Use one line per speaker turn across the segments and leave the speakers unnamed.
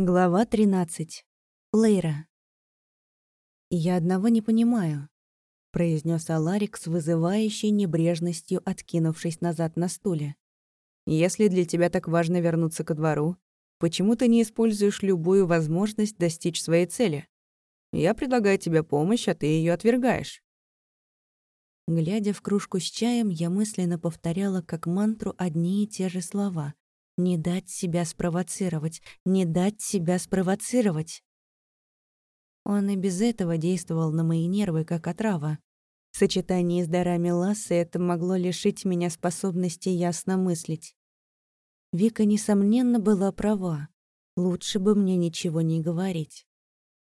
Глава 13. Лейра. «Я одного не понимаю», — произнес Аларик с вызывающей небрежностью, откинувшись назад на стуле. «Если для тебя так важно вернуться ко двору, почему ты не используешь любую возможность достичь своей цели? Я предлагаю тебе помощь, а ты ее отвергаешь». Глядя в кружку с чаем, я мысленно повторяла как мантру одни и те же слова, не дать себя спровоцировать, не дать себя спровоцировать. Он и без этого действовал на мои нервы, как отрава. В сочетании с дарами Лассы это могло лишить меня способности ясно мыслить. Вика, несомненно, была права. Лучше бы мне ничего не говорить.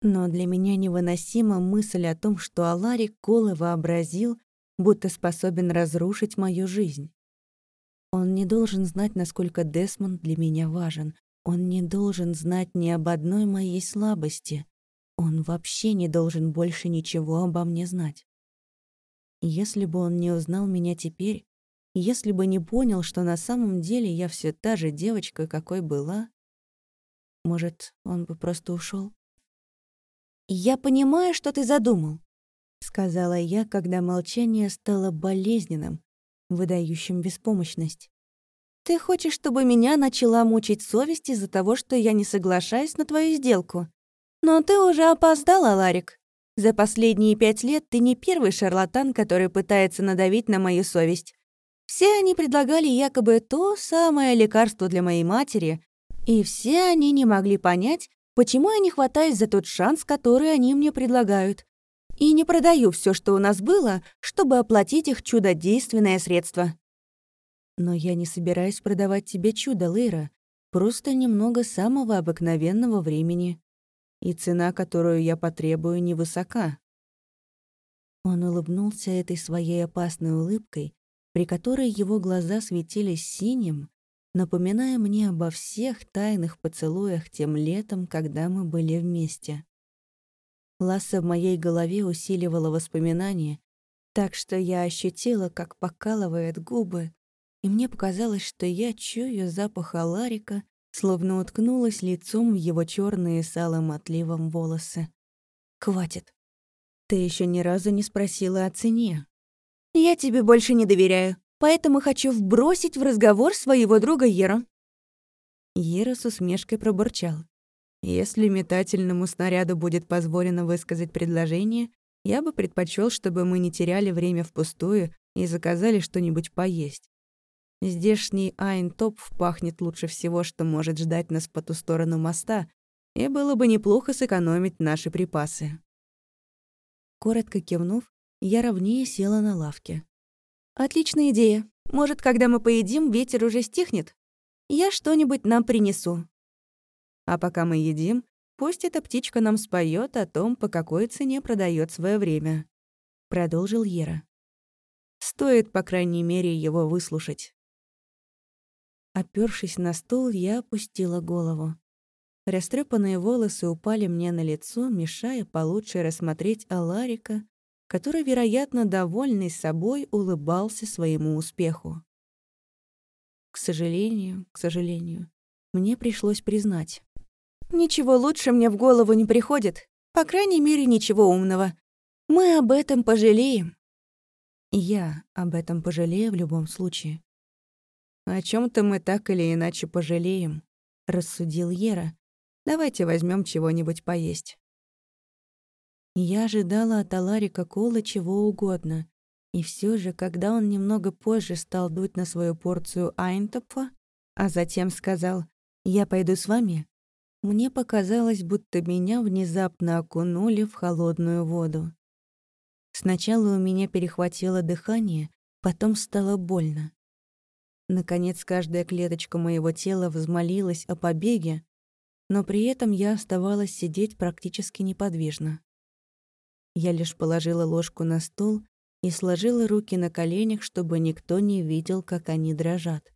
Но для меня невыносима мысль о том, что Аларик Колы вообразил, будто способен разрушить мою жизнь. Он не должен знать, насколько Десмонд для меня важен. Он не должен знать ни об одной моей слабости. Он вообще не должен больше ничего обо мне знать. Если бы он не узнал меня теперь, если бы не понял, что на самом деле я все та же девочка, какой была, может, он бы просто ушел. «Я понимаю, что ты задумал», — сказала я, когда молчание стало болезненным, выдающим беспомощность. «Ты хочешь, чтобы меня начала мучить совесть из-за того, что я не соглашаюсь на твою сделку? Но ты уже опоздала, Ларик. За последние пять лет ты не первый шарлатан, который пытается надавить на мою совесть. Все они предлагали якобы то самое лекарство для моей матери, и все они не могли понять, почему я не хватаюсь за тот шанс, который они мне предлагают и не продаю все, что у нас было, чтобы оплатить их чудодейственное средство. Но я не собираюсь продавать тебе чудо, Лейра. Просто немного самого обыкновенного времени. И цена, которую я потребую, невысока. Он улыбнулся этой своей опасной улыбкой, при которой его глаза светились синим, напоминая мне обо всех тайных поцелуях тем летом, когда мы были вместе. Ласса в моей голове усиливала воспоминания, так что я ощутила, как покалывает губы, и мне показалось, что я чую запах Аларика, словно уткнулась лицом в его черные с алым отливом волосы. «Хватит. Ты еще ни разу не спросила о цене». «Я тебе больше не доверяю, поэтому хочу вбросить в разговор своего друга Ера». Ера с усмешкой пробурчал. Если метательному снаряду будет позволено высказать предложение, я бы предпочел, чтобы мы не теряли время впустую и заказали что-нибудь поесть. Здешний Айнтоп пахнет лучше всего, что может ждать нас по ту сторону моста, и было бы неплохо сэкономить наши припасы. Коротко кивнув, я ровнее села на лавке. «Отличная идея. Может, когда мы поедим, ветер уже стихнет? Я что-нибудь нам принесу. А пока мы едим, пусть эта птичка нам споет о том, по какой цене продает свое время. Продолжил Ера. Стоит, по крайней мере, его выслушать. Опёршись на стул, я опустила голову. Растрепанные волосы упали мне на лицо, мешая получше рассмотреть Аларика, который, вероятно, довольный собой, улыбался своему успеху. К сожалению, к сожалению, мне пришлось признать. Ничего лучше мне в голову не приходит. По крайней мере, ничего умного. Мы об этом пожалеем. Я об этом пожалею в любом случае. О чем то мы так или иначе пожалеем, рассудил Ера. Давайте возьмем чего-нибудь поесть. Я ожидала от Аларика Кола чего угодно. И все же, когда он немного позже стал дуть на свою порцию Айнтопфа, а затем сказал «Я пойду с вами», мне показалось, будто меня внезапно окунули в холодную воду. Сначала у меня перехватило дыхание, потом стало больно. Наконец, каждая клеточка моего тела взмолилась о побеге, но при этом я оставалась сидеть практически неподвижно. Я лишь положила ложку на стол и сложила руки на коленях, чтобы никто не видел, как они дрожат.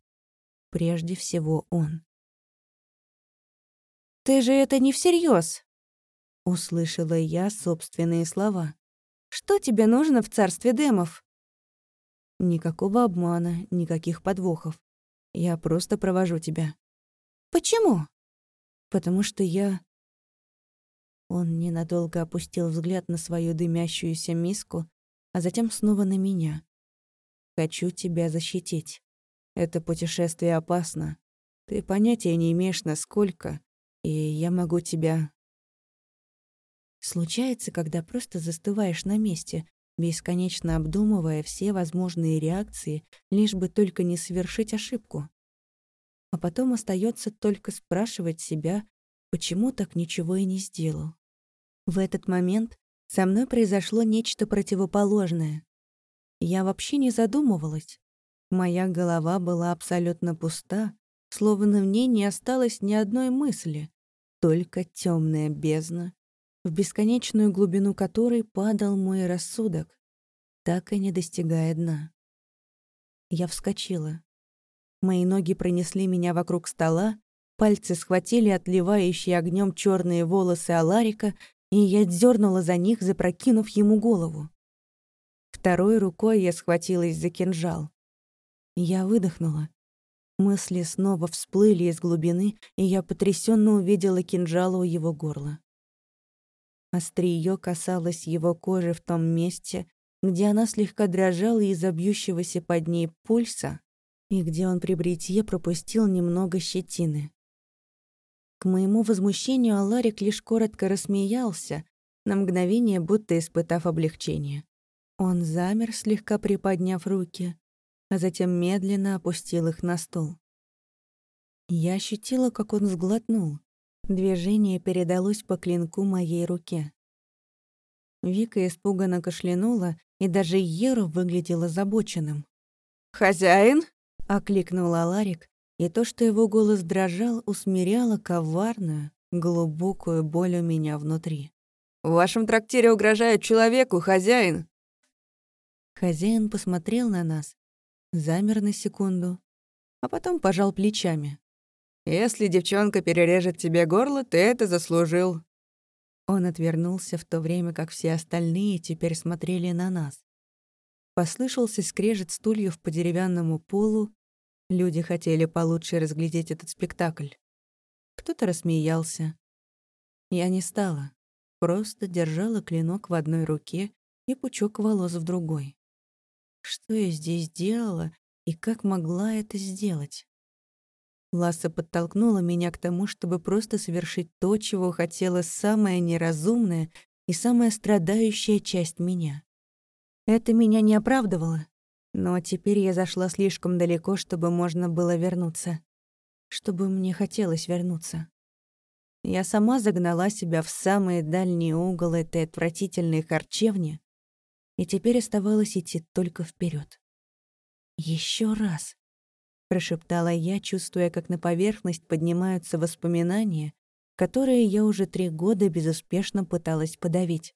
Прежде всего он. «Ты же это не всерьез, услышала я собственные слова. «Что тебе нужно в царстве демов?» «Никакого обмана, никаких подвохов. Я просто провожу тебя». «Почему?» потому что я...» Он ненадолго опустил взгляд на свою дымящуюся миску, а затем снова на меня. «Хочу тебя защитить. Это путешествие опасно. Ты понятия не имеешь, насколько, и я могу тебя...» Случается, когда просто застываешь на месте, бесконечно обдумывая все возможные реакции, лишь бы только не совершить ошибку. А потом остается только спрашивать себя, почему так ничего и не сделал. В этот момент со мной произошло нечто противоположное. Я вообще не задумывалась. Моя голова была абсолютно пуста, словно в ней не осталось ни одной мысли, только темная бездна, в бесконечную глубину которой падал мой рассудок, так и не достигая дна. Я вскочила. Мои ноги пронесли меня вокруг стола, пальцы схватили отливающие огнем черные волосы Аларика и я дернула за них, запрокинув ему голову. Второй рукой я схватилась за кинжал. Я выдохнула. Мысли снова всплыли из глубины, и я потрясенно увидела кинжал у его горла. Остриё касалось его кожи в том месте, где она слегка дрожала из-за бьющегося под ней пульса и где он при бритье пропустил немного щетины. К моему возмущению Аларик лишь коротко рассмеялся, на мгновение будто испытав облегчение. Он замер, слегка приподняв руки, а затем медленно опустил их на стол. Я ощутила, как он сглотнул. Движение передалось по клинку моей руке. Вика испуганно кашлянула, и даже Еру выглядел озабоченным.
«Хозяин?»
— окликнул Аларик, и то, что его голос дрожал, усмиряло коварную, глубокую боль у меня внутри.
«В вашем трактире угрожает человеку, хозяин!»
Хозяин посмотрел на нас, замер на секунду, а потом пожал плечами.
«Если девчонка перережет тебе горло, ты это заслужил».
Он отвернулся в то время, как все остальные теперь смотрели на нас. Послышался скрежет стульев по деревянному полу, Люди хотели получше разглядеть этот спектакль. Кто-то рассмеялся. Я не стала. Просто держала клинок в одной руке и пучок волос в другой. Что я здесь делала и как могла это сделать? Ласса подтолкнула меня к тому, чтобы просто совершить то, чего хотела самая неразумная и самая страдающая часть меня. Это меня не оправдывало. Но теперь я зашла слишком далеко, чтобы можно было вернуться. Чтобы мне хотелось вернуться. Я сама загнала себя в самый дальний угол этой отвратительной харчевни, и теперь оставалось идти только вперед. Еще раз, прошептала я, чувствуя, как на поверхность поднимаются воспоминания, которые я уже три года безуспешно пыталась подавить.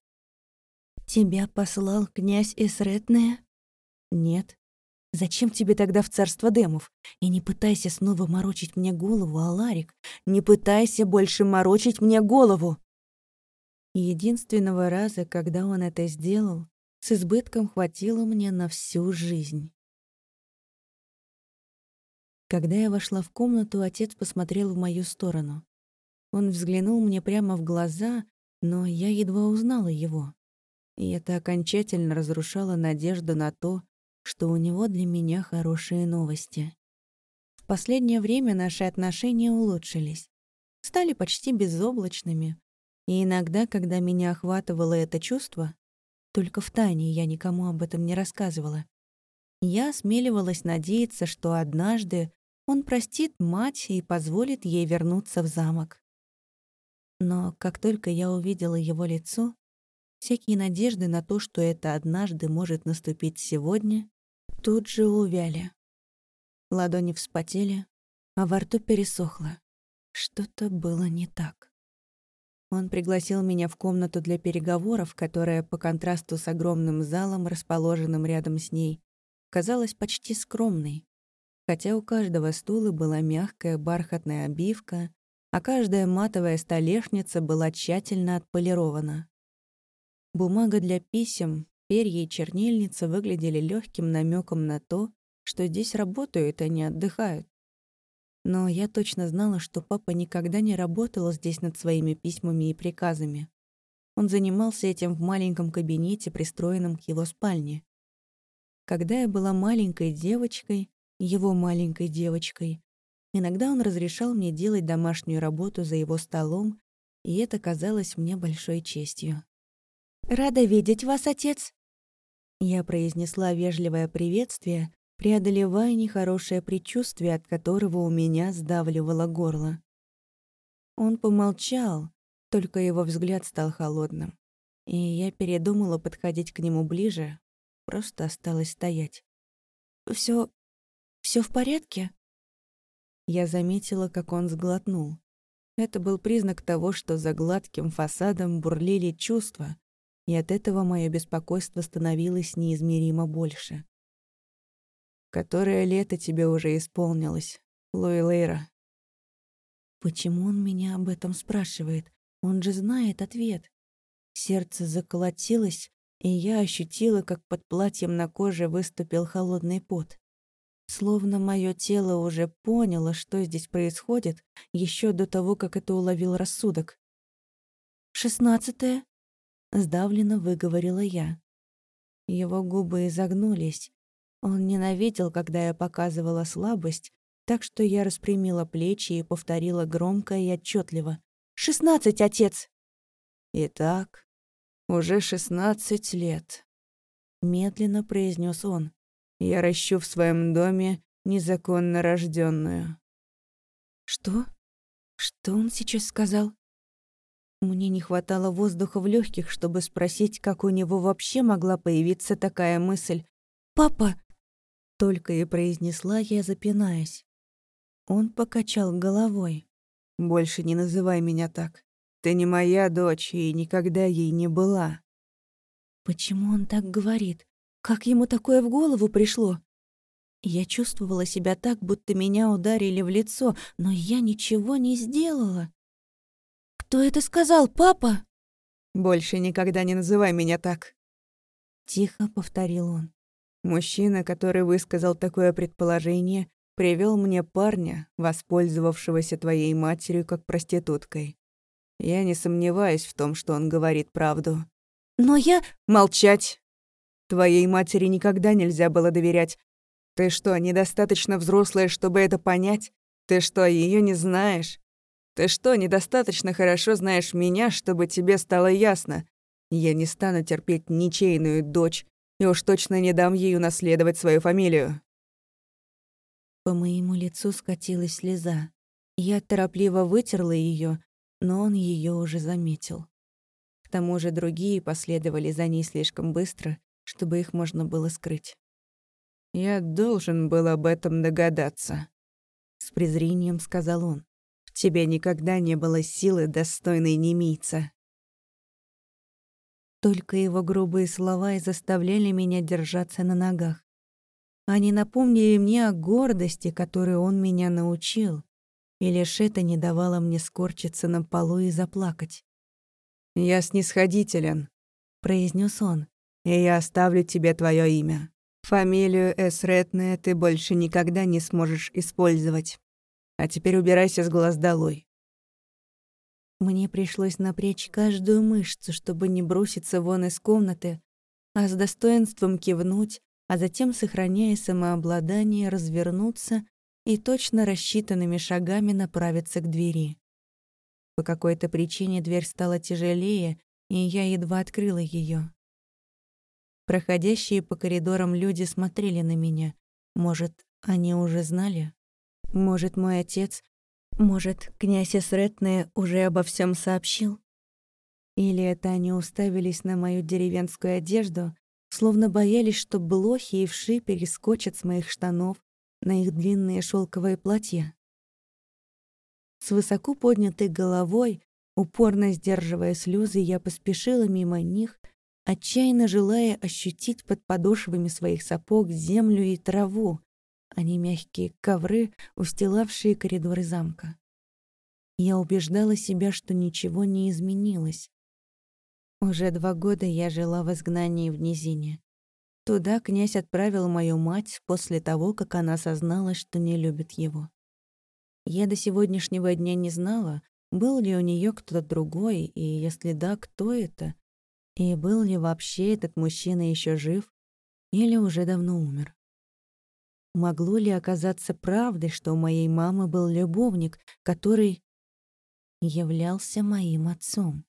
«Тебя послал князь Исретная?» «Нет. Зачем тебе тогда в царство демов? И не пытайся снова морочить мне голову, Аларик. Не пытайся больше морочить мне голову!» Единственного раза, когда он это сделал, с избытком хватило мне на всю жизнь. Когда я вошла в комнату, отец посмотрел в мою сторону. Он взглянул мне прямо в глаза, но я едва узнала его. И это окончательно разрушало надежду на то, что у него для меня хорошие новости. В последнее время наши отношения улучшились, стали почти безоблачными, и иногда, когда меня охватывало это чувство, только в тайне я никому об этом не рассказывала, я осмеливалась надеяться, что однажды он простит мать и позволит ей вернуться в замок. Но как только я увидела его лицо, всякие надежды на то, что это однажды может наступить сегодня, тут же увяли. Ладони вспотели, а во рту пересохло. Что-то было не так. Он пригласил меня в комнату для переговоров, которая по контрасту с огромным залом, расположенным рядом с ней, казалась почти скромной, хотя у каждого стула была мягкая бархатная обивка, а каждая матовая столешница была тщательно отполирована. Бумага для писем, Перья и чернильница выглядели легким намеком на то, что здесь работают, а не отдыхают. Но я точно знала, что папа никогда не работал здесь над своими письмами и приказами. Он занимался этим в маленьком кабинете, пристроенном к его спальне. Когда я была маленькой девочкой, его маленькой девочкой, иногда он разрешал мне делать домашнюю работу за его столом, и это казалось мне большой честью. «Рада видеть вас, отец!» Я произнесла вежливое приветствие, преодолевая нехорошее предчувствие, от которого у меня сдавливало горло. Он помолчал, только его взгляд стал холодным. И я передумала подходить к нему ближе, просто осталась стоять. Все, все в порядке?» Я заметила, как он сглотнул. Это был признак того, что за гладким фасадом бурлили чувства, и от этого мое беспокойство становилось неизмеримо больше. «Которое лето тебе уже исполнилось, Луи Лейра?» Почему он меня об этом спрашивает? Он же знает ответ. Сердце заколотилось, и я ощутила, как под платьем на коже выступил холодный пот. Словно мое тело уже поняло, что здесь происходит, еще до того, как это уловил рассудок. «Шестнадцатое?» — сдавленно выговорила я. Его губы изогнулись. Он ненавидел, когда я показывала слабость, так что я распрямила плечи и повторила громко и отчетливо. «Шестнадцать, отец!» «Итак, уже шестнадцать лет», — медленно произнес он. «Я ращу в своем доме незаконно рожденную. «Что? Что он сейчас сказал?» Мне не хватало воздуха в легких, чтобы спросить, как у него вообще могла появиться такая мысль. «Папа!» — только и произнесла я, запинаясь. Он покачал головой. «Больше не называй меня так. Ты не моя дочь и никогда ей не была». Почему он так говорит? Как ему такое в голову пришло? Я чувствовала себя так, будто меня ударили в лицо, но я ничего не сделала. «Кто это сказал, папа?» «Больше никогда не называй меня так», — тихо повторил он. Мужчина, который высказал такое предположение, привел мне парня, воспользовавшегося твоей матерью как проституткой. Я не сомневаюсь в том, что он говорит правду. Но я... Молчать! Твоей матери никогда нельзя было доверять. Ты что, недостаточно взрослая, чтобы это понять? Ты что, ее не знаешь? Ты что, недостаточно хорошо знаешь меня, чтобы тебе стало ясно? Я не стану терпеть ничейную дочь, и уж точно не дам ей унаследовать свою фамилию. По моему лицу скатилась слеза. Я торопливо вытерла ее, но он ее уже заметил. К тому же другие последовали за ней слишком быстро, чтобы их можно было скрыть. «Я должен был об этом догадаться», — с презрением сказал он. «В тебе никогда не было силы, достойной немийца». Только его грубые слова и заставляли меня держаться на ногах. Они напомнили мне о гордости, которой он меня научил, и лишь это не давало мне скорчиться на полу и заплакать. «Я снисходителен», — произнес он, — «и я оставлю тебе твое имя. Фамилию Эсретная ты больше никогда не сможешь использовать. А теперь убирайся с глаз долой». Мне пришлось напрячь каждую мышцу, чтобы не броситься вон из комнаты, а с достоинством кивнуть, а затем, сохраняя самообладание, развернуться и точно рассчитанными шагами направиться к двери. По какой-то причине дверь стала тяжелее, и я едва открыла ее. Проходящие по коридорам люди смотрели на меня. Может, они уже знали? Может, мой отец, может, князь Эсретне уже обо всем сообщил? Или это они уставились на мою деревенскую одежду, словно боялись, что блохи и вши перескочат с моих штанов на их длинные шелковые платья. С высоко поднятой головой, упорно сдерживая слезы, я поспешила мимо них, отчаянно желая ощутить под подошвами своих сапог землю и траву, не мягкие ковры, устилавшие коридоры замка. Я убеждала себя, что ничего не изменилось. Уже два года я жила в изгнании в низине. Туда князь отправил мою мать после того, как она осознала, что не любит его. Я до сегодняшнего дня не знала, был ли у нее кто-то другой, и если да, кто это, и был ли вообще этот мужчина еще жив или уже давно умер. Могло ли оказаться правдой, что у моей мамы был любовник, который являлся моим отцом?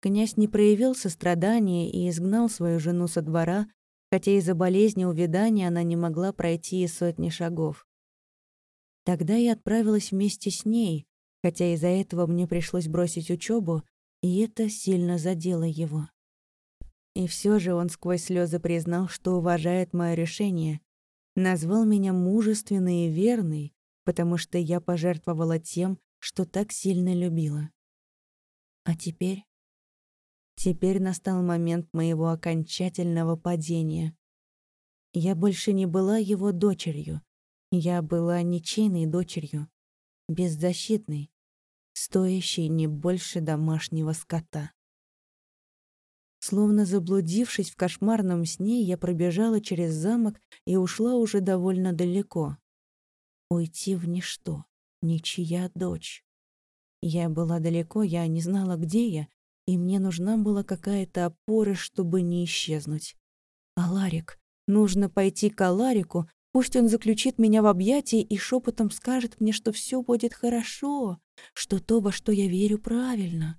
Князь не проявил сострадания и изгнал свою жену со двора, хотя из-за болезни увядания она не могла пройти и сотни шагов. Тогда я отправилась вместе с ней, хотя из-за этого мне пришлось бросить учебу, и это сильно задело его. И все же он сквозь слезы признал, что уважает мое решение, назвал меня мужественной и верной, потому что я пожертвовала тем, что так сильно любила. А теперь Теперь настал момент моего окончательного падения. Я больше не была его дочерью. Я была ничейной дочерью, беззащитной, стоящей не больше домашнего скота. Словно заблудившись в кошмарном сне, я пробежала через замок и ушла уже довольно далеко. Уйти в ничто, ничья дочь. Я была далеко, я не знала, где я, и мне нужна была какая-то опора, чтобы не исчезнуть. Аларик, нужно пойти к Аларику, пусть он заключит меня в объятии и шепотом скажет мне, что все будет хорошо, что то, во что я верю, правильно.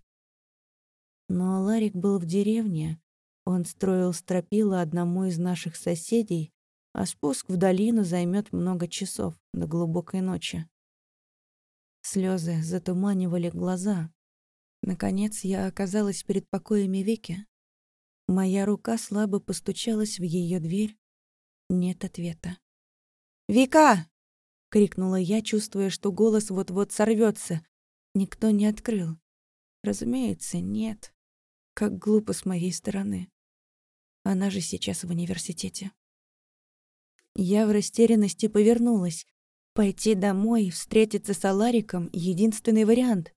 Но Аларик был в деревне. Он строил стропила одному из наших соседей, а спуск в долину займет много часов до глубокой ночи. Слезы затуманивали глаза. Наконец я оказалась перед покоями Вики. Моя рука слабо постучалась в ее дверь. Нет ответа. «Вика!» — крикнула я, чувствуя, что голос вот-вот сорвется. Никто не открыл. Разумеется, нет. Как глупо с моей стороны. Она же сейчас в университете. Я в растерянности повернулась. Пойти домой, встретиться с Алариком — единственный вариант.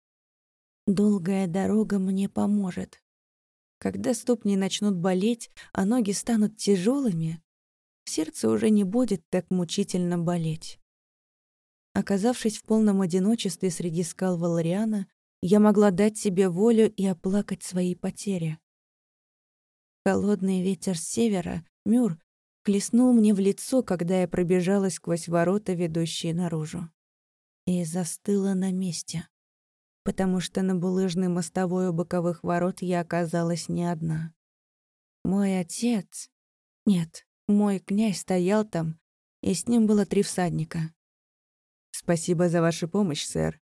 Долгая дорога мне поможет. Когда ступни начнут болеть, а ноги станут тяжелыми, сердце уже не будет так мучительно болеть. Оказавшись в полном одиночестве среди скал Валариана, я могла дать себе волю и оплакать свои потери. Холодный ветер с севера, Мюр, хлестнул мне в лицо, когда я пробежала сквозь ворота, ведущие наружу. И застыла на месте потому что на булыжной мостовой у боковых ворот я оказалась не одна. Мой отец... Нет, мой князь стоял там, и с ним было три всадника. «Спасибо за вашу помощь, сэр».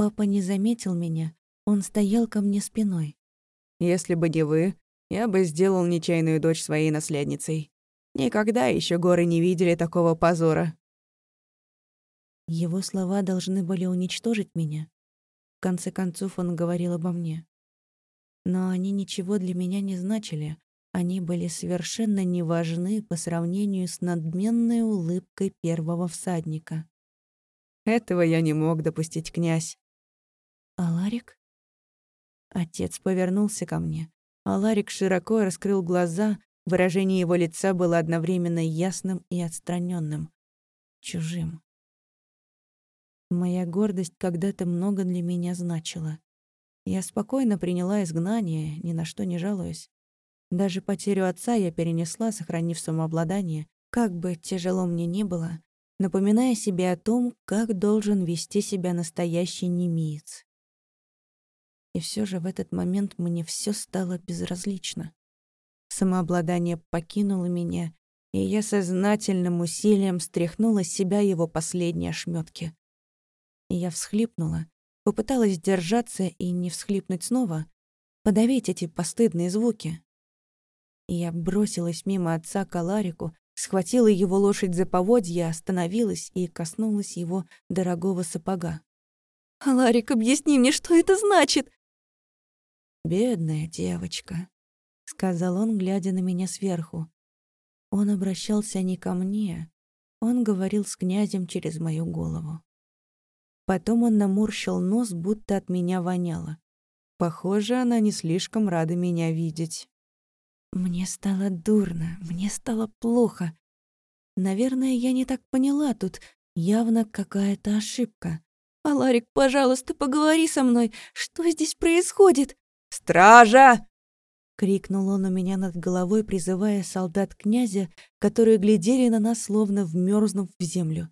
Папа не заметил меня, он стоял ко мне спиной. «Если бы не вы, я бы сделал нечаянную дочь своей наследницей. Никогда еще горы не видели такого позора». Его слова должны были уничтожить меня, в конце концов, он говорил обо мне. Но они ничего для меня не значили. Они были совершенно неважны по сравнению с надменной улыбкой первого всадника. Этого я не мог допустить, князь. Аларик? Отец повернулся ко мне. Аларик широко раскрыл глаза, выражение его лица было одновременно ясным и отстраненным, чужим. Моя гордость когда-то много для меня значила. Я спокойно приняла изгнание, ни на что не жалуясь. Даже потерю отца я перенесла, сохранив самообладание, как бы тяжело мне ни было, напоминая себе о том, как должен вести себя настоящий немиец. И все же в этот момент мне все стало безразлично. Самообладание покинуло меня, и я сознательным усилием стряхнула с себя его последние ошметки. Я всхлипнула, попыталась держаться и не всхлипнуть снова, подавить эти постыдные звуки. Я бросилась мимо отца к Аларику, схватила его лошадь за поводья, остановилась и коснулась его дорогого сапога. «Аларик, объясни мне, что это значит?» «Бедная девочка», — сказал он, глядя на меня сверху. Он обращался не ко мне, он говорил с князем через мою голову. Потом он наморщил нос, будто от меня воняло. Похоже, она не слишком рада меня видеть. Мне стало дурно, мне стало плохо. Наверное, я не так поняла тут. Явно какая-то ошибка. «Аларик, пожалуйста, поговори со мной. Что здесь происходит?»
«Стража!»
— крикнул он у меня над головой, призывая солдат князя, которые глядели на нас, словно вмёрзнув в землю.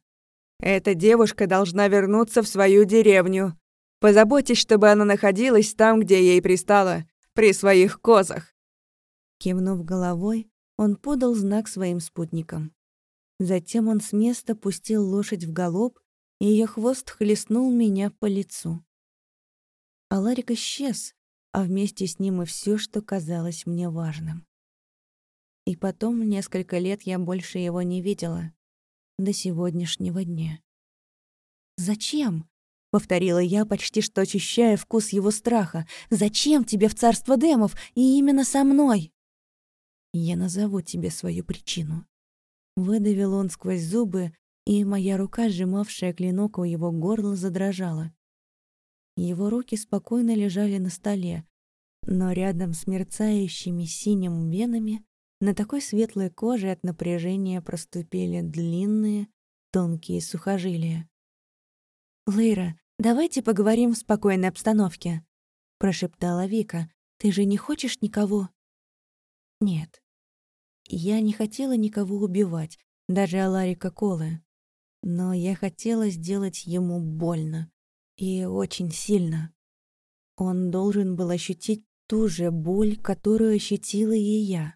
«Эта девушка должна вернуться в свою деревню. Позаботьтесь, чтобы она находилась там, где ей пристало, при своих козах».
Кивнув головой, он подал знак своим спутникам. Затем он с места пустил лошадь в галоп, и ее хвост хлестнул меня по лицу. Аларик исчез, а вместе с ним и все, что казалось мне важным. И потом несколько лет я больше его не видела. До сегодняшнего дня. «Зачем?» — повторила я, почти что ощущая вкус его страха. «Зачем тебе в царство демов и именно со мной?» «Я назову тебе свою причину», Выдавил он сквозь зубы, и моя рука, сжимавшая клинок у его горла, задрожала. Его руки спокойно лежали на столе, но рядом с мерцающими синим венами на такой светлой коже от напряжения проступили длинные, тонкие сухожилия. «Лейра, давайте поговорим в спокойной обстановке», — прошептала Вика. «Ты же не хочешь никого?» «Нет, я не хотела никого убивать, даже Аларика Колы. Но я хотела сделать ему больно. И очень сильно. Он должен был ощутить ту же боль, которую ощутила и я.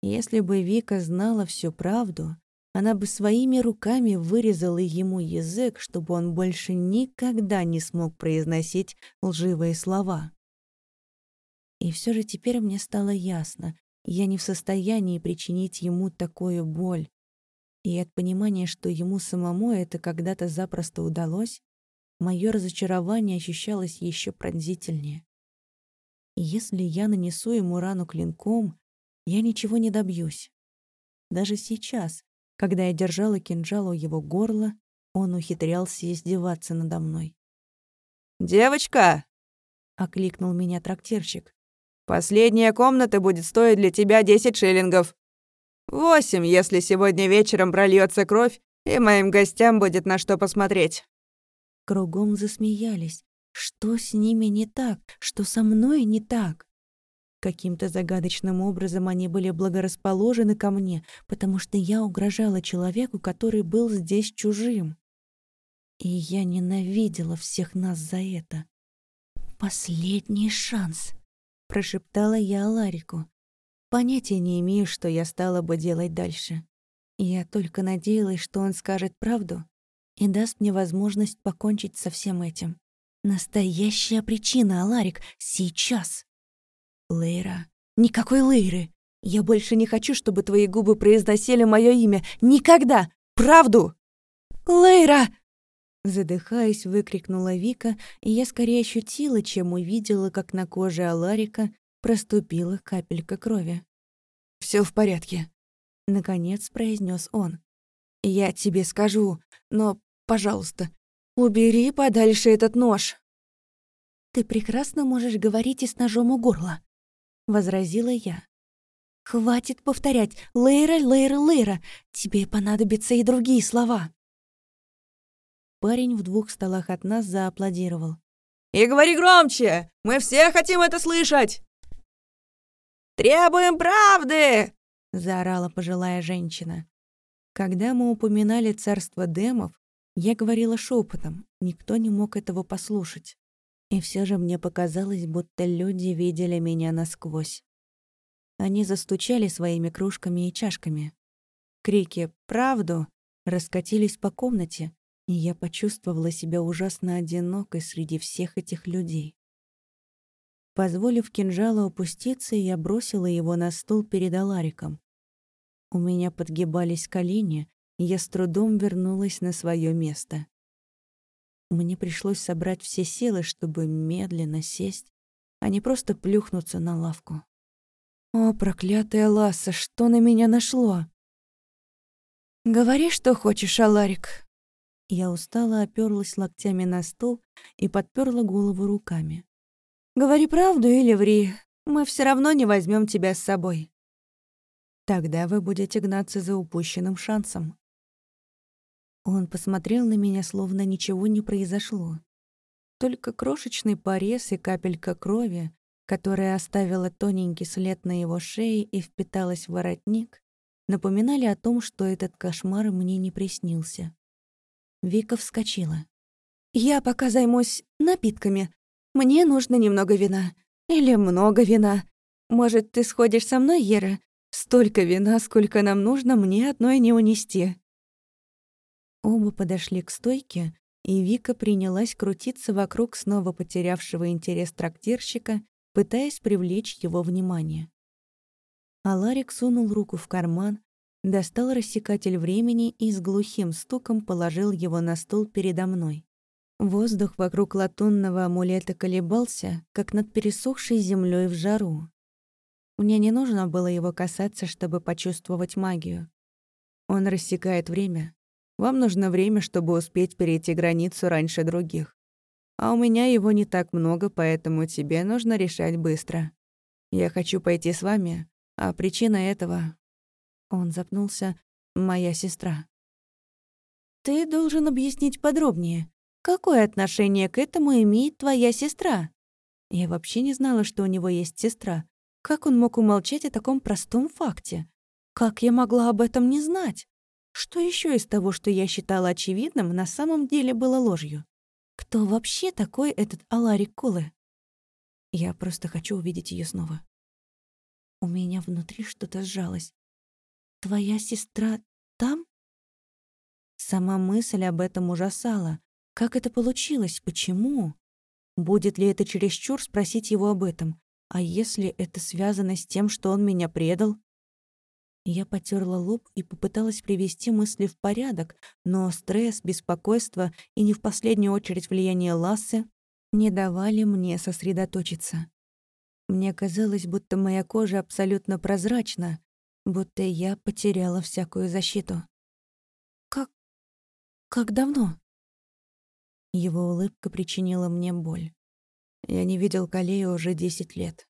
Если бы Вика знала всю правду, она бы своими руками вырезала ему язык, чтобы он больше никогда не смог произносить лживые слова. И все же теперь мне стало ясно, я не в состоянии причинить ему такую боль. И от понимания, что ему самому это когда-то запросто удалось, мое разочарование ощущалось еще пронзительнее. И если я нанесу ему рану клинком, я ничего не добьюсь. Даже сейчас, когда я держала кинжал у его горла, он ухитрялся издеваться надо мной.
«Девочка!» — окликнул меня трактирщик. Последняя комната будет стоить для тебя 10 шиллингов. Восемь, если сегодня вечером прольется кровь, и моим гостям будет на что посмотреть».
Кругом засмеялись. Что с ними не так? Что со мной не так? Каким-то загадочным образом они были благорасположены ко мне, потому что я угрожала человеку, который был здесь чужим. И я ненавидела всех нас за это. Последний шанс прошептала я Ларику. Понятия не имею, что я стала бы делать дальше. Я только надеялась, что он скажет правду и даст мне возможность покончить со всем этим. Настоящая причина, Аларик, сейчас. Лейра. Никакой Лейры. Я больше не хочу, чтобы твои губы произносили мое имя. Никогда! Правду! Лейра! Задыхаясь, выкрикнула Вика, и я скорее ощутила, чем увидела, как на коже Аларика проступила капелька крови. Все в порядке», — наконец произнес он. «Я тебе скажу, но, пожалуйста, убери подальше этот нож». «Ты прекрасно можешь говорить и с ножом у горла», — возразила я. «Хватит повторять «Лейра, Лейра, Лейра», тебе понадобятся и другие слова». Парень в двух столах от нас зааплодировал.
«И говори громче! Мы все хотим это слышать!» «Требуем правды!» — заорала пожилая женщина.
Когда мы упоминали царство демов, я говорила шепотом, никто не мог этого послушать. И все же мне показалось, будто люди видели меня насквозь. Они застучали своими кружками и чашками. Крики «Правду!» раскатились по комнате, и я почувствовала себя ужасно одинокой среди всех этих людей. Позволив кинжалу опуститься, я бросила его на стул перед Алариком. У меня подгибались колени, я с трудом вернулась на свое место. Мне пришлось собрать все силы, чтобы медленно сесть, а не просто плюхнуться на лавку. О, проклятая Ласса, что на меня нашло? «Говори, что хочешь, Аларик», я устало оперлась локтями на стол и подперла голову руками. «Говори правду или ври, мы все равно не возьмем тебя с собой». «Тогда вы будете гнаться за упущенным шансом», Он посмотрел на меня, словно ничего не произошло. Только крошечный порез и капелька крови, которая оставила тоненький след на его шее и впиталась в воротник, напоминали о том, что этот кошмар мне не приснился. Вика вскочила. «Я пока займусь напитками. Мне нужно немного вина. Или много вина. Может, ты сходишь со мной, Ера? Столько вина, сколько нам нужно, мне одной не унести». Оба подошли к стойке, и Вика принялась крутиться вокруг снова потерявшего интерес трактирщика, пытаясь привлечь его внимание. А Ларик сунул руку в карман, достал рассекатель времени и с глухим стуком положил его на стол передо мной. Воздух вокруг латунного амулета колебался, как над пересохшей землей в жару. Мне не нужно было его касаться, чтобы почувствовать магию. Он рассекает время, вам нужно время, чтобы успеть перейти границу раньше других. А у меня его не так много, поэтому тебе нужно решать быстро. Я хочу пойти с вами, а причина этого...» Он запнулся. «Моя сестра». «Ты должен объяснить подробнее. Какое отношение к этому имеет твоя сестра?» Я вообще не знала, что у него есть сестра. Как он мог умолчать о таком простом факте? Как я могла об этом не знать? Что еще из того, что я считала очевидным, на самом деле было ложью? Кто вообще такой этот Аларик Колы? Я просто хочу увидеть ее снова. У меня внутри что-то сжалось. Твоя сестра там? Сама мысль об этом ужасала. Как это получилось? Почему? Будет ли это чересчур спросить его об этом? А если это связано с тем, что он меня предал? Я потерла лоб и попыталась привести мысли в порядок, но стресс, беспокойство и не в последнюю очередь влияние Лассы не давали мне сосредоточиться. Мне казалось, будто моя кожа абсолютно прозрачна, будто я потеряла всякую защиту. «Как... как давно?» Его улыбка причинила мне боль. Я не видел Калея уже десять лет.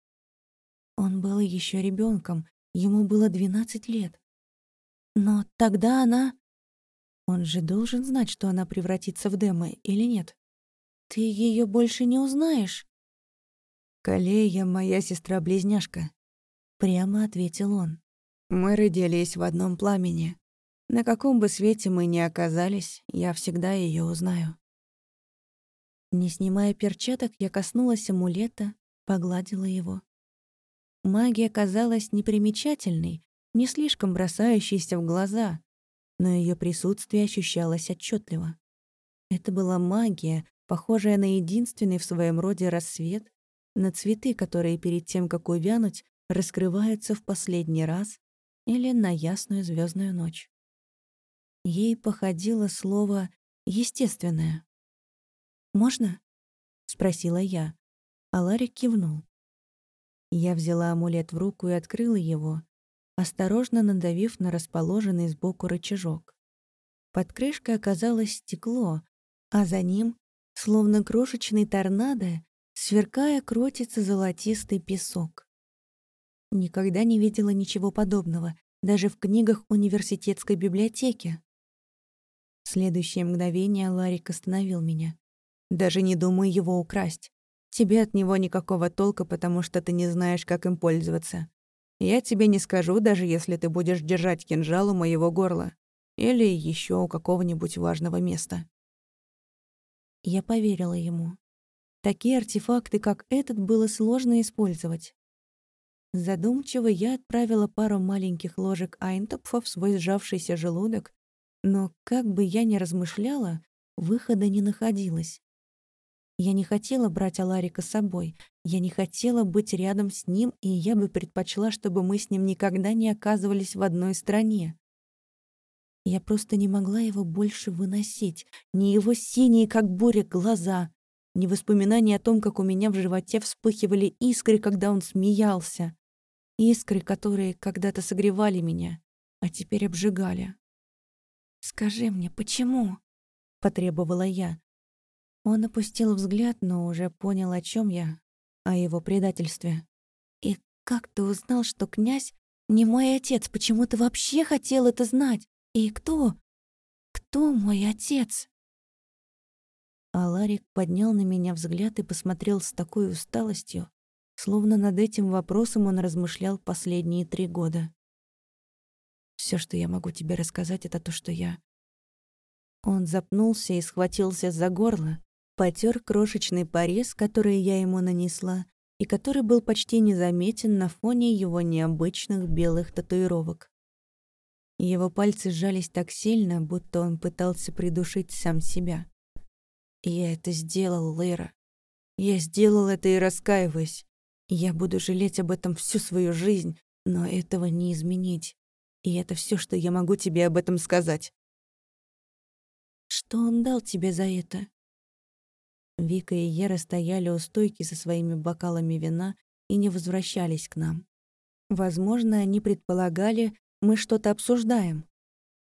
Он был еще ребенком, Ему было двенадцать лет. Но тогда она... Он же должен знать, что она превратится в Дема, или нет? Ты ее больше не узнаешь. «Калея — моя сестра-близняшка», — прямо ответил он. «Мы родились в одном пламени. На каком бы свете мы ни оказались, я всегда ее узнаю». Не снимая перчаток, я коснулась амулета, погладила его. Магия казалась непримечательной, не слишком бросающейся в глаза, но ее присутствие ощущалось отчетливо. Это была магия, похожая на единственный в своем роде рассвет, на цветы, которые перед тем, как увянуть, раскрываются в последний раз, или на ясную звездную ночь. Ей походило слово «естественное». «Можно?» — спросила я, а Ларик кивнул. Я взяла амулет в руку и открыла его, осторожно надавив на расположенный сбоку рычажок. Под крышкой оказалось стекло, а за ним, словно крошечный торнадо, сверкая, кротится золотистый песок. Никогда не видела ничего подобного, даже в книгах университетской библиотеки. В следующее мгновение Ларик остановил меня. Даже не думай его украсть. Тебе от него никакого толка, потому что ты не знаешь, как им пользоваться. Я тебе не скажу, даже если ты будешь держать кинжал у моего горла. Или еще у какого-нибудь важного места. Я поверила ему. Такие артефакты, как этот, было сложно использовать. Задумчиво я отправила пару маленьких ложек айнтопфа в свой сжавшийся желудок, но как бы я ни размышляла, выхода не находилось. Я не хотела брать Аларика с собой. Я не хотела быть рядом с ним, и я бы предпочла, чтобы мы с ним никогда не оказывались в одной стране. Я просто не могла его больше выносить. Ни его синие, как буря, глаза, ни воспоминания о том, как у меня в животе вспыхивали искры, когда он смеялся. Искры, которые когда-то согревали меня, а теперь обжигали. «Скажи мне, почему?» — потребовала я. Он опустил взгляд, но уже понял, о чем я, о его предательстве. «И как ты узнал, что князь не мой отец? Почему ты вообще хотел это знать? И кто? Кто мой отец?» Аларик поднял на меня взгляд и посмотрел с такой усталостью, словно над этим вопросом он размышлял последние три года. Все, что я могу тебе рассказать, это то, что я...» Он запнулся и схватился за горло, потер крошечный порез, который я ему нанесла, и который был почти незаметен на фоне его необычных белых татуировок. Его пальцы сжались так сильно, будто он пытался придушить сам себя. «Я это сделал, Лейра. Я сделал это и раскаиваюсь. Я буду жалеть об этом всю свою жизнь, но этого не изменить. И это все, что я могу тебе об этом сказать». «Что он дал тебе за это?» Вика и Ера стояли у стойки со своими бокалами вина и не возвращались к нам. Возможно, они предполагали, мы что-то обсуждаем.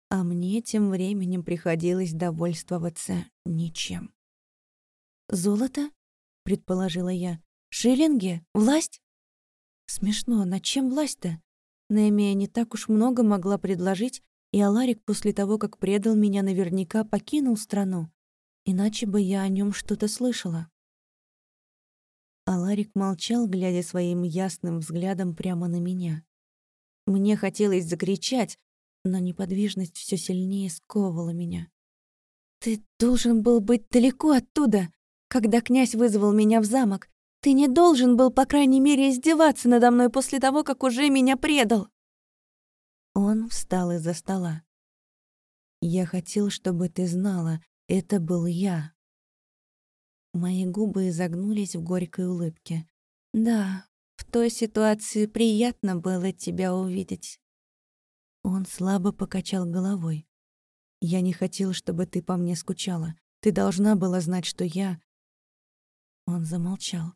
А мне тем временем приходилось довольствоваться ничем. «Золото?» — предположила я. «Шиллинги? Власть?» Смешно, на чем власть-то? Наэмия не так уж много могла предложить, и Аларик после того, как предал меня, наверняка покинул страну. Иначе бы я о нем что-то слышала. Аларик молчал, глядя своим ясным взглядом прямо на меня. Мне хотелось закричать, но неподвижность все сильнее сковывала меня. «Ты должен был быть далеко оттуда, когда князь вызвал меня в замок. Ты не должен был, по крайней мере, издеваться надо мной после того, как уже меня предал». Он встал из-за стола. «Я хотел, чтобы ты знала, это был я». Мои губы изогнулись в горькой улыбке. «Да, в той ситуации приятно было тебя увидеть». Он слабо покачал головой. «Я не хотел, чтобы ты по мне скучала. Ты должна была знать, что я...» Он замолчал.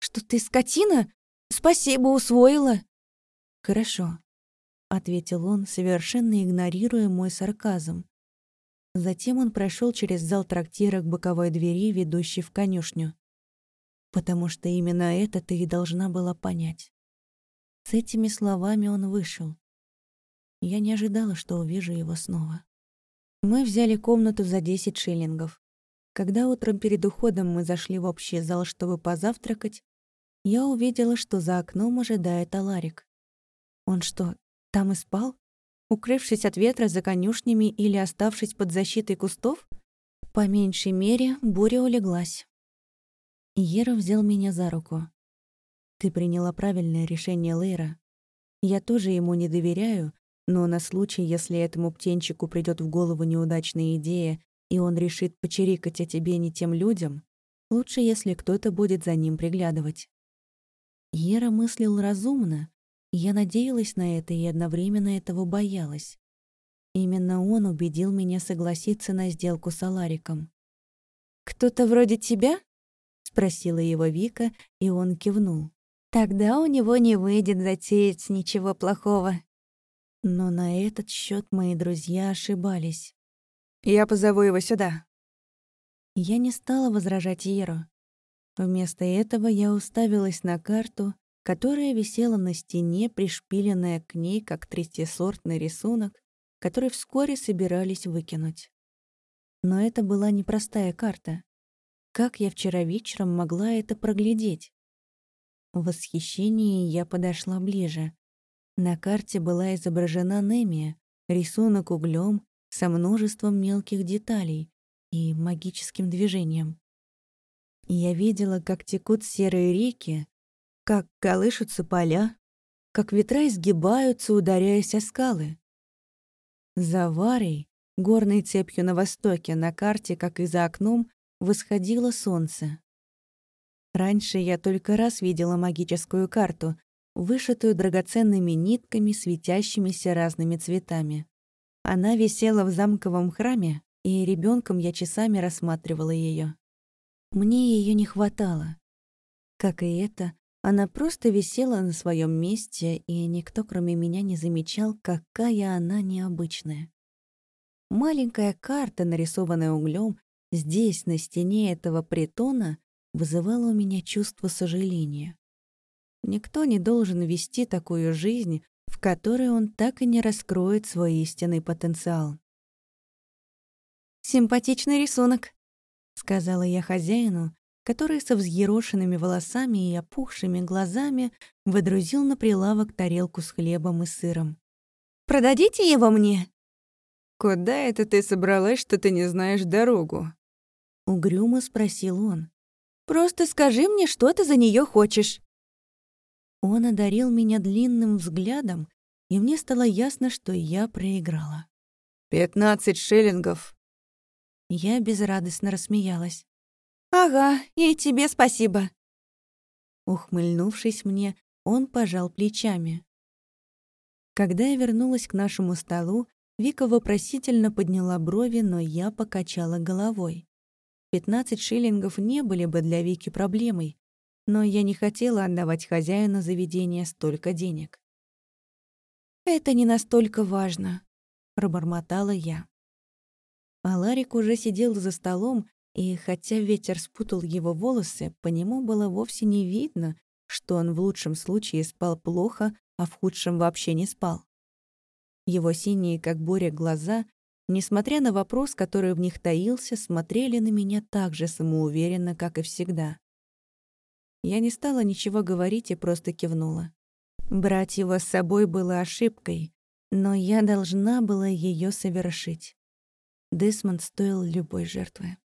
«Что ты скотина? Спасибо, усвоила». «Хорошо», — ответил он, совершенно игнорируя мой сарказм. Затем он прошел через зал трактира к боковой двери, ведущей в конюшню потому что именно это ты и должна была понять. С этими словами он вышел. Я не ожидала, что увижу его снова. Мы взяли комнату за 10 шиллингов. Когда утром перед уходом мы зашли в общий зал, чтобы позавтракать, я увидела, что за окном ожидает Аларик. Он что, там и спал? Укрывшись от ветра за конюшнями или оставшись под защитой кустов? По меньшей мере, буря улеглась. Ера взял меня за руку. «Ты приняла правильное решение, Лейра. Я тоже ему не доверяю, но на случай, если этому птенчику придет в голову неудачная идея, и он решит почирикать о тебе не тем людям, лучше, если кто-то будет за ним приглядывать». Ера мыслил разумно, я надеялась на это и одновременно этого боялась. Именно он убедил меня согласиться на сделку с Алариком. «Кто-то вроде тебя?» спросила его Вика, и он кивнул. Тогда у него не выйдет затеять ничего плохого. Но на этот счет мои друзья ошибались.
Я позову его сюда.
Я не стала возражать Еру. Вместо этого я уставилась на карту, которая висела на стене, пришпиленная к ней как третьесортный рисунок, который вскоре собирались выкинуть. Но это была непростая карта. Как я вчера вечером могла это проглядеть? В восхищении я подошла ближе. На карте была изображена Немия, рисунок углем со множеством мелких деталей и магическим движением. Я видела, как текут серые реки, как колышутся поля, как ветра изгибаются, ударяясь о скалы. За Варой, горной цепью на востоке, на карте, как и за окном, восходило солнце. Раньше я только раз видела магическую карту, вышитую драгоценными нитками, светящимися разными цветами. Она висела в замковом храме, и ребенком я часами рассматривала ее. Мне ее не хватало. Как и это, она просто висела на своем месте, и никто, кроме меня, не замечал, какая она необычная. Маленькая карта, нарисованная углем, здесь, на стене этого притона, вызывало у меня чувство сожаления. Никто не должен вести такую жизнь, в которой он так и не раскроет свой истинный потенциал. «Симпатичный рисунок», — сказала я хозяину, который со взъерошенными волосами и опухшими глазами выдрузил на прилавок тарелку с хлебом и сыром. «Продадите его мне?»
«Куда это ты собралась, что ты не знаешь дорогу?»
Угрюмо спросил он. «Просто скажи мне, что ты за нее хочешь». Он одарил меня длинным взглядом, и мне стало ясно, что я проиграла.
«Пятнадцать шиллингов».
Я безрадостно рассмеялась. «Ага, и тебе спасибо». Ухмыльнувшись мне, он пожал плечами. Когда я вернулась к нашему столу, Вика вопросительно подняла брови, но я покачала головой. Пятнадцать шиллингов не были бы для Вики проблемой, но я не хотела отдавать хозяину заведения столько денег. «Это не настолько важно», — пробормотала я. А Ларик уже сидел за столом, и хотя ветер спутал его волосы, по нему было вовсе не видно, что он в лучшем случае спал плохо, а в худшем вообще не спал. Его синие, как буря, глаза несмотря на вопрос, который в них таился, смотрели на меня так же самоуверенно, как и всегда. Я не стала ничего говорить и просто кивнула. Брать его с собой было ошибкой, но я должна была ее совершить. Десмонд стоил любой жертвы.